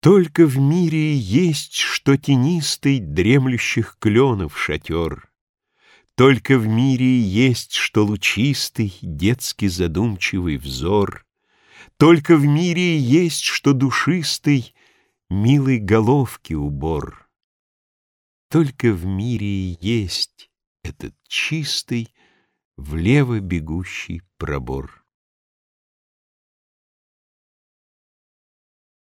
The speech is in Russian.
Только в мире есть, что тенистый Дремлющих кленов шатер. Только в мире есть, что лучистый Детский задумчивый взор. Только в мире есть, что душистый Милой головки убор. Только в мире есть этот чистый, Влево бегущий пробор.